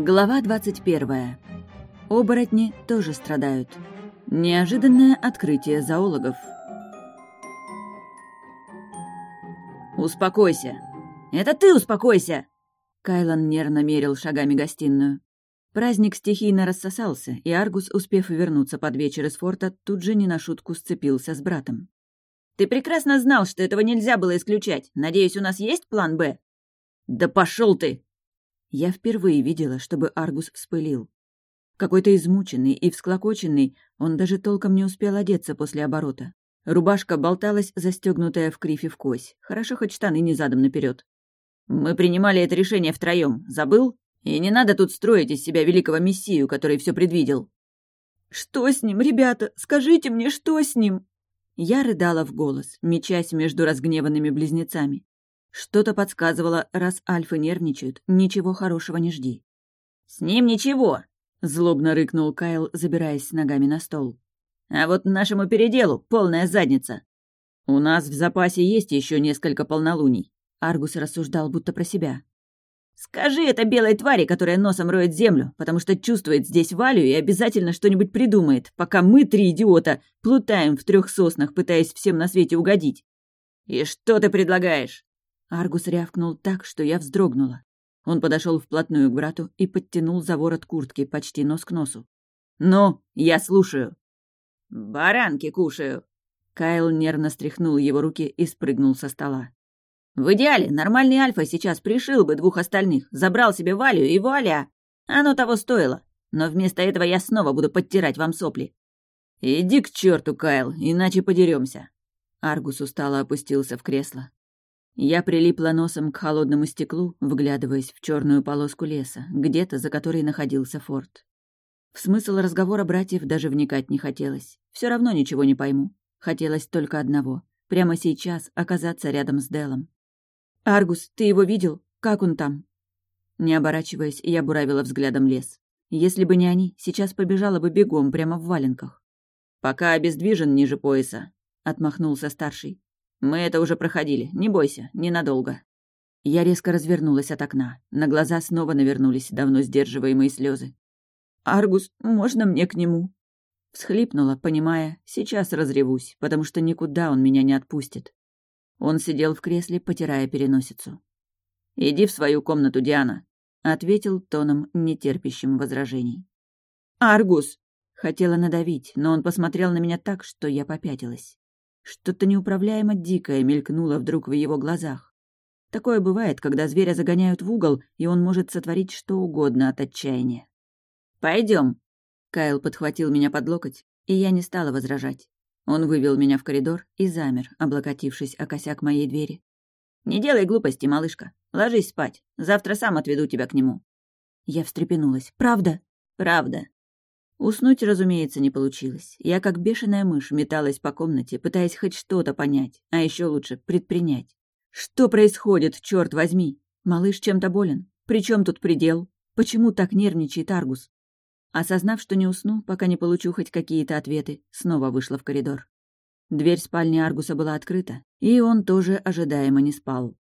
Глава 21. Оборотни тоже страдают. Неожиданное открытие зоологов. «Успокойся!» «Это ты успокойся!» Кайлан нервно мерил шагами гостиную. Праздник стихийно рассосался, и Аргус, успев вернуться под вечер из форта, тут же не на шутку сцепился с братом. «Ты прекрасно знал, что этого нельзя было исключать. Надеюсь, у нас есть план «Б»?» «Да пошел ты!» Я впервые видела, чтобы Аргус вспылил. Какой-то измученный и всклокоченный, он даже толком не успел одеться после оборота. Рубашка болталась, застегнутая в крифе в кось. Хорошо, хоть штаны не задом наперед. «Мы принимали это решение втроем. Забыл? И не надо тут строить из себя великого мессию, который все предвидел». «Что с ним, ребята? Скажите мне, что с ним?» Я рыдала в голос, мечась между разгневанными близнецами. Что-то подсказывало, раз альфы нервничают, ничего хорошего не жди. «С ним ничего!» — злобно рыкнул Кайл, забираясь с ногами на стол. «А вот нашему переделу полная задница!» «У нас в запасе есть еще несколько полнолуний», — Аргус рассуждал будто про себя. «Скажи это белой твари, которая носом роет землю, потому что чувствует здесь Валю и обязательно что-нибудь придумает, пока мы, три идиота, плутаем в трех соснах, пытаясь всем на свете угодить. И что ты предлагаешь?» Аргус рявкнул так, что я вздрогнула. Он подошел вплотную к брату и подтянул за ворот куртки почти нос к носу. «Ну, я слушаю». «Баранки кушаю». Кайл нервно стряхнул его руки и спрыгнул со стола. В идеале нормальный Альфа сейчас пришил бы двух остальных, забрал себе Валю и вуаля. Оно того стоило. Но вместо этого я снова буду подтирать вам сопли. Иди к черту, Кайл, иначе подеремся. Аргус устало опустился в кресло. Я прилипла носом к холодному стеклу, вглядываясь в черную полоску леса, где-то за которой находился форт. В смысл разговора братьев даже вникать не хотелось. Все равно ничего не пойму. Хотелось только одного — прямо сейчас оказаться рядом с Делом. «Аргус, ты его видел? Как он там?» Не оборачиваясь, я буравила взглядом лес. Если бы не они, сейчас побежала бы бегом прямо в валенках. «Пока обездвижен ниже пояса», — отмахнулся старший. «Мы это уже проходили, не бойся, ненадолго». Я резко развернулась от окна. На глаза снова навернулись давно сдерживаемые слезы. «Аргус, можно мне к нему?» Всхлипнула, понимая, сейчас разревусь, потому что никуда он меня не отпустит. Он сидел в кресле, потирая переносицу. «Иди в свою комнату, Диана», — ответил тоном, нетерпящим возражений. «Аргус!» — хотела надавить, но он посмотрел на меня так, что я попятилась. Что-то неуправляемо дикое мелькнуло вдруг в его глазах. Такое бывает, когда зверя загоняют в угол, и он может сотворить что угодно от отчаяния. Пойдем. Кайл подхватил меня под локоть, и я не стала возражать. Он вывел меня в коридор и замер, облокотившись о косяк моей двери. «Не делай глупости, малышка. Ложись спать. Завтра сам отведу тебя к нему». Я встрепенулась. «Правда?» «Правда». Уснуть, разумеется, не получилось. Я, как бешеная мышь, металась по комнате, пытаясь хоть что-то понять, а еще лучше предпринять. Что происходит, черт возьми? Малыш чем-то болен? Причем тут предел? Почему так нервничает Аргус? Осознав, что не усну, пока не получу хоть какие-то ответы, снова вышла в коридор. Дверь спальни Аргуса была открыта, и он тоже ожидаемо не спал.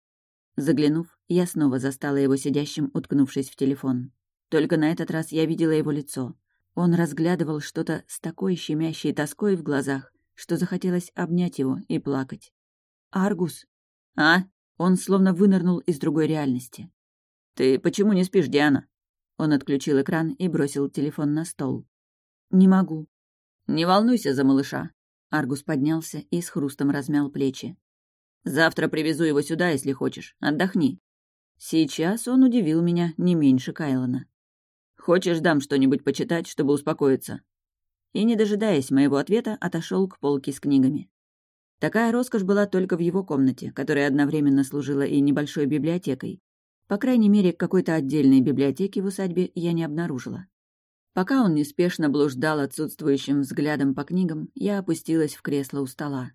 Заглянув, я снова застала его сидящим, уткнувшись в телефон. Только на этот раз я видела его лицо. Он разглядывал что-то с такой щемящей тоской в глазах, что захотелось обнять его и плакать. «Аргус!» «А?» Он словно вынырнул из другой реальности. «Ты почему не спишь, Диана?» Он отключил экран и бросил телефон на стол. «Не могу». «Не волнуйся за малыша». Аргус поднялся и с хрустом размял плечи. «Завтра привезу его сюда, если хочешь. Отдохни». Сейчас он удивил меня не меньше Кайлона. «Хочешь, дам что-нибудь почитать, чтобы успокоиться?» И, не дожидаясь моего ответа, отошел к полке с книгами. Такая роскошь была только в его комнате, которая одновременно служила и небольшой библиотекой, по крайней мере, какой-то отдельной библиотеки в усадьбе я не обнаружила. Пока он неспешно блуждал отсутствующим взглядом по книгам, я опустилась в кресло у стола.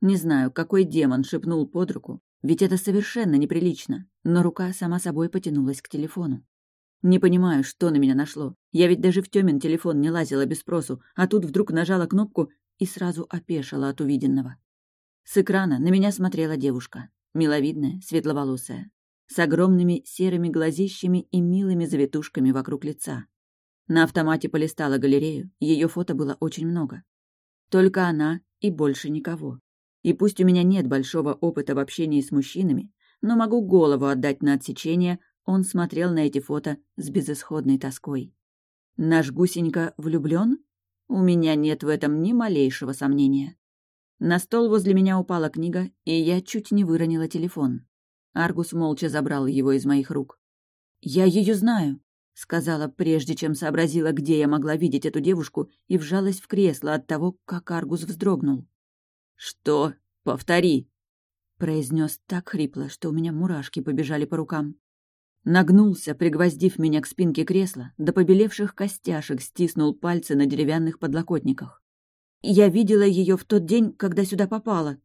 Не знаю, какой демон шепнул под руку, ведь это совершенно неприлично, но рука сама собой потянулась к телефону. Не понимаю, что на меня нашло. Я ведь даже в Тёмин телефон не лазила без спросу, а тут вдруг нажала кнопку и сразу опешила от увиденного. С экрана на меня смотрела девушка. Миловидная, светловолосая. с огромными серыми глазищами и милыми завитушками вокруг лица. На автомате полистала галерею, ее фото было очень много. Только она и больше никого. И пусть у меня нет большого опыта в общении с мужчинами, но могу голову отдать на отсечение, он смотрел на эти фото с безысходной тоской. Наш гусенька влюблен? У меня нет в этом ни малейшего сомнения. На стол возле меня упала книга, и я чуть не выронила телефон. Аргус молча забрал его из моих рук. «Я ее знаю», — сказала, прежде чем сообразила, где я могла видеть эту девушку, и вжалась в кресло от того, как Аргус вздрогнул. «Что? Повтори!» — произнес так хрипло, что у меня мурашки побежали по рукам. Нагнулся, пригвоздив меня к спинке кресла, до побелевших костяшек стиснул пальцы на деревянных подлокотниках. Я видела ее в тот день, когда сюда попала.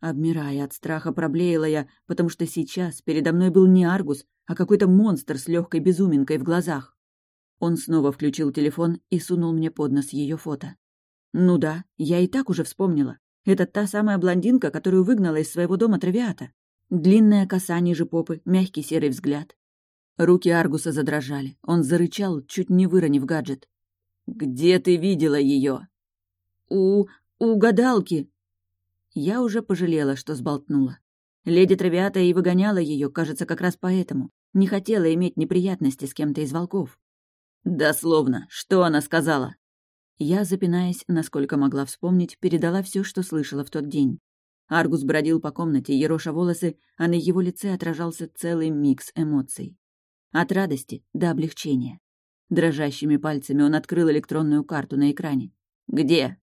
Обмирая от страха, проблеяла я, потому что сейчас передо мной был не Аргус, а какой-то монстр с легкой безуминкой в глазах. Он снова включил телефон и сунул мне под нос ее фото. Ну да, я и так уже вспомнила. Это та самая блондинка, которую выгнала из своего дома травиата. Длинная коса ниже попы, мягкий серый взгляд. Руки Аргуса задрожали. Он зарычал, чуть не выронив гаджет. «Где ты видела ее? «У... у гадалки». Я уже пожалела, что сболтнула. Леди Травиата и выгоняла ее, кажется, как раз поэтому. Не хотела иметь неприятности с кем-то из волков. «Дословно. Что она сказала?» Я, запинаясь, насколько могла вспомнить, передала все, что слышала в тот день. Аргус бродил по комнате, ероша волосы, а на его лице отражался целый микс эмоций. От радости до облегчения. Дрожащими пальцами он открыл электронную карту на экране. «Где?»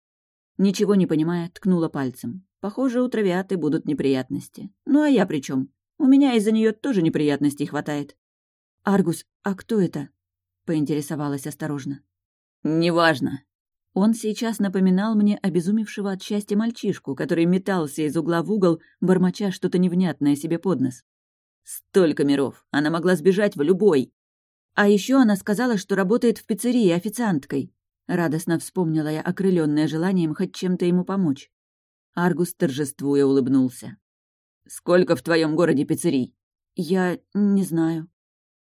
Ничего не понимая, ткнула пальцем. Похоже, у травиаты будут неприятности. Ну а я при чем? У меня из-за нее тоже неприятностей хватает. «Аргус, а кто это?» — поинтересовалась осторожно. «Неважно». Он сейчас напоминал мне обезумевшего от счастья мальчишку, который метался из угла в угол, бормоча что-то невнятное себе под нос. Столько миров. Она могла сбежать в любой. А еще она сказала, что работает в пиццерии официанткой. Радостно вспомнила я, окрыленная желанием хоть чем-то ему помочь. Аргус торжествуя улыбнулся. «Сколько в твоем городе пиццерий?» «Я не знаю».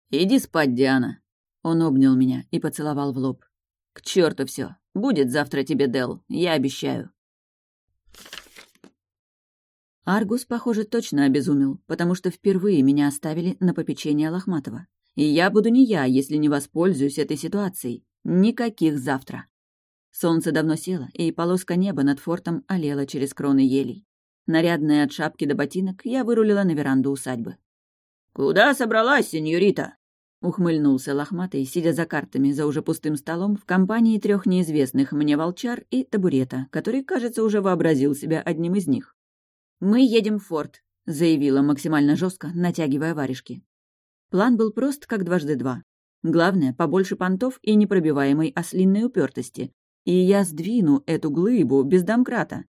«Иди спать, Диана». Он обнял меня и поцеловал в лоб. «К черту все. Будет завтра тебе Дел, я обещаю». Аргус, похоже, точно обезумел, потому что впервые меня оставили на попечение Лохматова. И я буду не я, если не воспользуюсь этой ситуацией. Никаких завтра. Солнце давно село, и полоска неба над фортом олела через кроны елей. Нарядная от шапки до ботинок, я вырулила на веранду усадьбы. «Куда собралась, сеньорита?» Ухмыльнулся лохматый, сидя за картами за уже пустым столом в компании трех неизвестных мне волчар и табурета, который, кажется, уже вообразил себя одним из них. «Мы едем в форт», — заявила максимально жестко, натягивая варежки. План был прост, как дважды два. Главное, побольше понтов и непробиваемой ослинной упертости. И я сдвину эту глыбу без домкрата.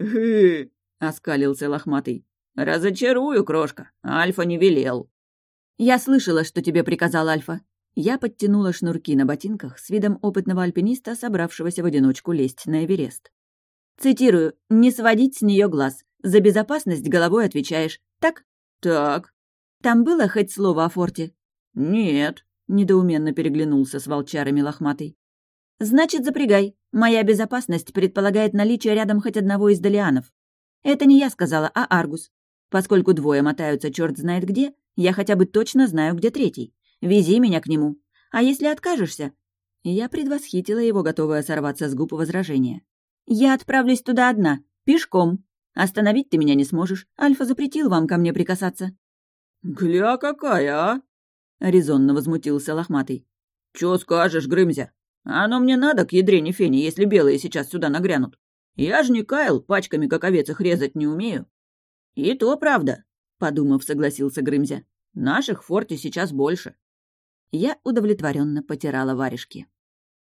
«Хы!» — оскалился лохматый. «Разочарую, крошка. Альфа не велел». «Я слышала, что тебе приказал Альфа». Я подтянула шнурки на ботинках с видом опытного альпиниста, собравшегося в одиночку лезть на Эверест. Цитирую, «Не сводить с нее глаз. За безопасность головой отвечаешь. Так? Так. Там было хоть слово о форте? Нет. Недоуменно переглянулся с волчарами лохматый. Значит, запрягай. Моя безопасность предполагает наличие рядом хоть одного из Далианов. Это не я сказала, а Аргус. Поскольку двое мотаются черт знает где, я хотя бы точно знаю, где третий. Вези меня к нему. А если откажешься? Я предвосхитила его, готовая сорваться с губ возражения. Я отправлюсь туда одна, пешком, Остановить ты меня не сможешь. Альфа запретил вам ко мне прикасаться». «Гля какая, а?» — резонно возмутился лохматый. «Чё скажешь, Грымзя? Оно мне надо к ядрене фени, если белые сейчас сюда нагрянут. Я ж не Кайл, пачками как овец их резать не умею». «И то правда», — подумав, согласился Грымзя. «Наших в форте сейчас больше». Я удовлетворенно потирала варежки.